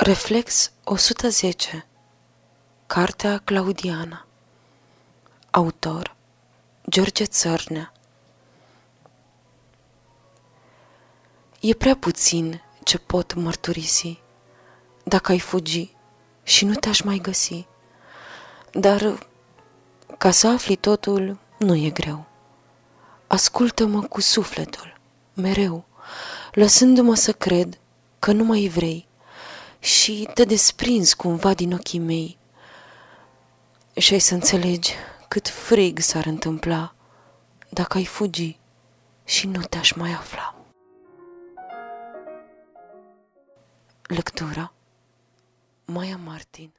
Reflex 110 Cartea Claudiana. Autor George Țărnea. E prea puțin ce pot mărturisi. Dacă ai fugi și nu te-aș mai găsi. Dar ca să afli totul nu e greu. Ascultă-mă cu sufletul, mereu Lăsându-mă să cred că nu mai vrei și te desprinzi cumva din ochii mei. Și ai să înțelegi cât frig s-ar întâmpla dacă ai fugi și nu te-aș mai afla. Lectura. Maia Martin